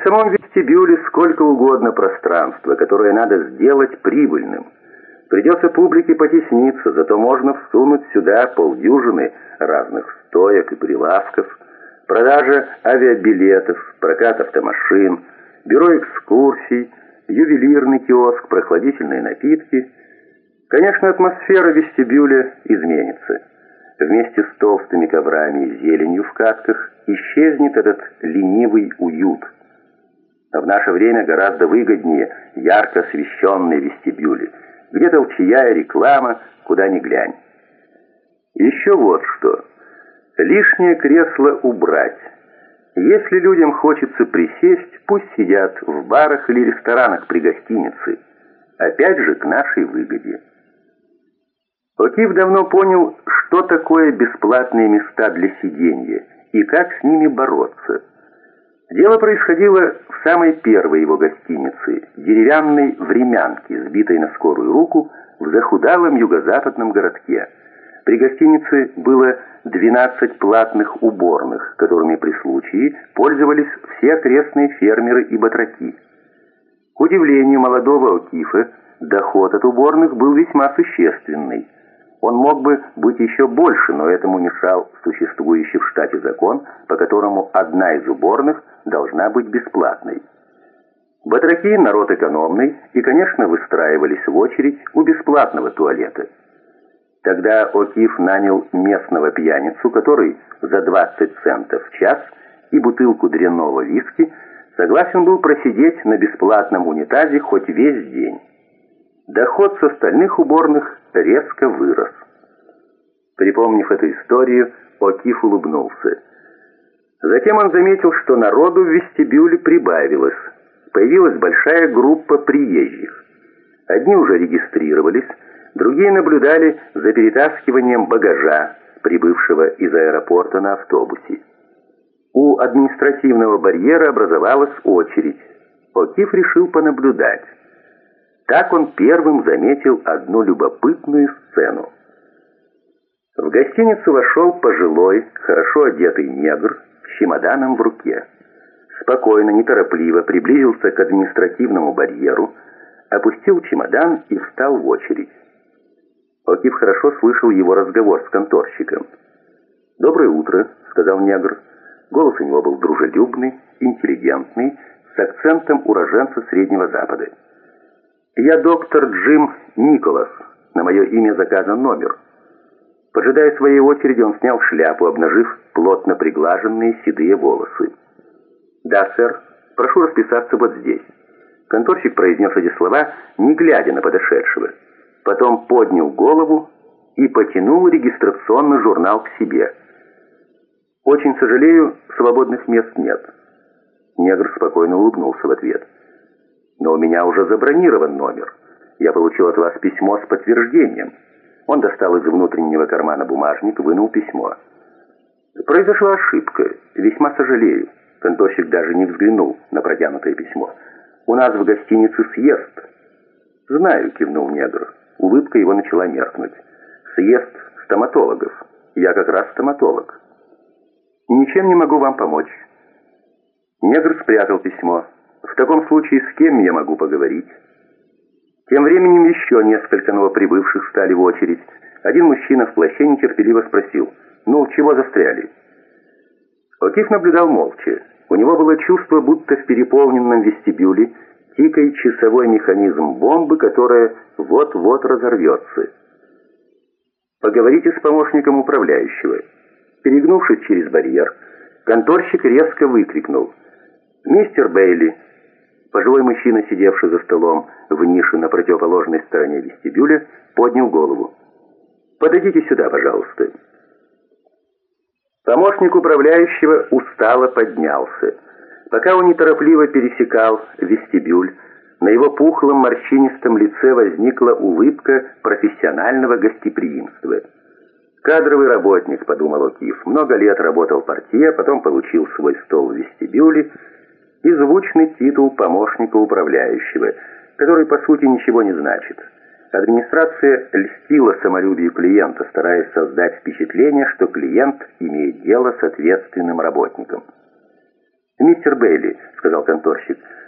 в самом вестибюле сколько угодно пространства, которое надо сделать прибыльным. Придется публике потесниться, зато можно всунуть сюда полдюжины разных стоек и прилавков, продажа авиабилетов, прокат автомашин, бюро экскурсий, ювелирный киоск, прохладительные напитки. Конечно, атмосфера вестибюля изменится. Вместе с толстыми коврами и зеленью в катках исчезнет этот ленивый уют. В наше время гораздо выгоднее ярко освещенные вестибюли, где толчья реклама, куда ни глянь. Еще вот что. Лишнее кресло убрать. Если людям хочется присесть, пусть сидят в барах или ресторанах при гостинице. Опять же, к нашей выгоде. Окиф давно понял, что такое бесплатные места для сиденья и как с ними бороться. Дело происходило в самой первой его гостинице, деревянной времянке, сбитой на скорую руку в захудалом юго-западном городке. При гостинице было 12 платных уборных, которыми при случае пользовались все окрестные фермеры и батраки. К удивлению молодого Окифа, доход от уборных был весьма существенный. Он мог бы быть еще больше, но этому мешал существующий в штате закон, по которому одна из уборных должна быть бесплатной. Батраки – народ экономный и, конечно, выстраивались в очередь у бесплатного туалета. Тогда Окиф нанял местного пьяницу, который за 20 центов в час и бутылку дрянного виски согласен был просидеть на бесплатном унитазе хоть весь день. Доход с остальных уборных резко вырос. Припомнив эту историю, Окиф улыбнулся. Затем он заметил, что народу в вестибюле прибавилось. Появилась большая группа приезжих. Одни уже регистрировались, Другие наблюдали за перетаскиванием багажа, прибывшего из аэропорта на автобусе. У административного барьера образовалась очередь. Окиф решил понаблюдать. Так он первым заметил одну любопытную сцену. В гостиницу вошел пожилой, хорошо одетый негр с чемоданом в руке. Спокойно, неторопливо приблизился к административному барьеру, опустил чемодан и встал в очередь. Окиф хорошо слышал его разговор с конторщиком. «Доброе утро», — сказал негр. Голос у него был дружелюбный, интеллигентный, с акцентом уроженца Среднего Запада. «Я доктор Джим Николас. На мое имя заказан номер». Поджидая своей очереди, он снял шляпу, обнажив плотно приглаженные седые волосы. «Да, сэр. Прошу расписаться вот здесь». Конторщик произнес эти слова, не глядя на подошедшего потом поднял голову и потянул регистрационный журнал к себе. «Очень сожалею, свободных мест нет». Негр спокойно улыбнулся в ответ. «Но у меня уже забронирован номер. Я получил от вас письмо с подтверждением». Он достал из внутреннего кармана бумажник, вынул письмо. «Произошла ошибка. Весьма сожалею». Конторщик даже не взглянул на протянутое письмо. «У нас в гостинице съезд». «Знаю», — кивнул негр. Улыбка его начала меркнуть. «Съезд стоматологов. Я как раз стоматолог. Ничем не могу вам помочь». Негр спрятал письмо. «В таком случае с кем я могу поговорить?» Тем временем еще несколько новоприбывших стали в очередь. Один мужчина в плаще нетерпеливо спросил, «Ну, чего застряли?» Окиф наблюдал молча. У него было чувство, будто в переполненном вестибюле тикает часовой механизм бомбы, которая вот-вот разорвется. Поговорите с помощником управляющего. Перегнувшись через барьер, конторщик резко выкрикнул. «Мистер Бейли!» Пожилой мужчина, сидевший за столом в нише на противоположной стороне вестибюля, поднял голову. «Подойдите сюда, пожалуйста». Помощник управляющего устало поднялся. Пока он неторопливо пересекал вестибюль, на его пухлом морщинистом лице возникла улыбка профессионального гостеприимства. «Кадровый работник», — подумал Окиф, — «много лет работал в партии, потом получил свой стол в вестибюле и звучный титул помощника управляющего, который, по сути, ничего не значит». Администрация льстила самолюбию клиента, стараясь создать впечатление, что клиент имеет дело с ответственным работником. «Мистер Бейли», — сказал конторщик, —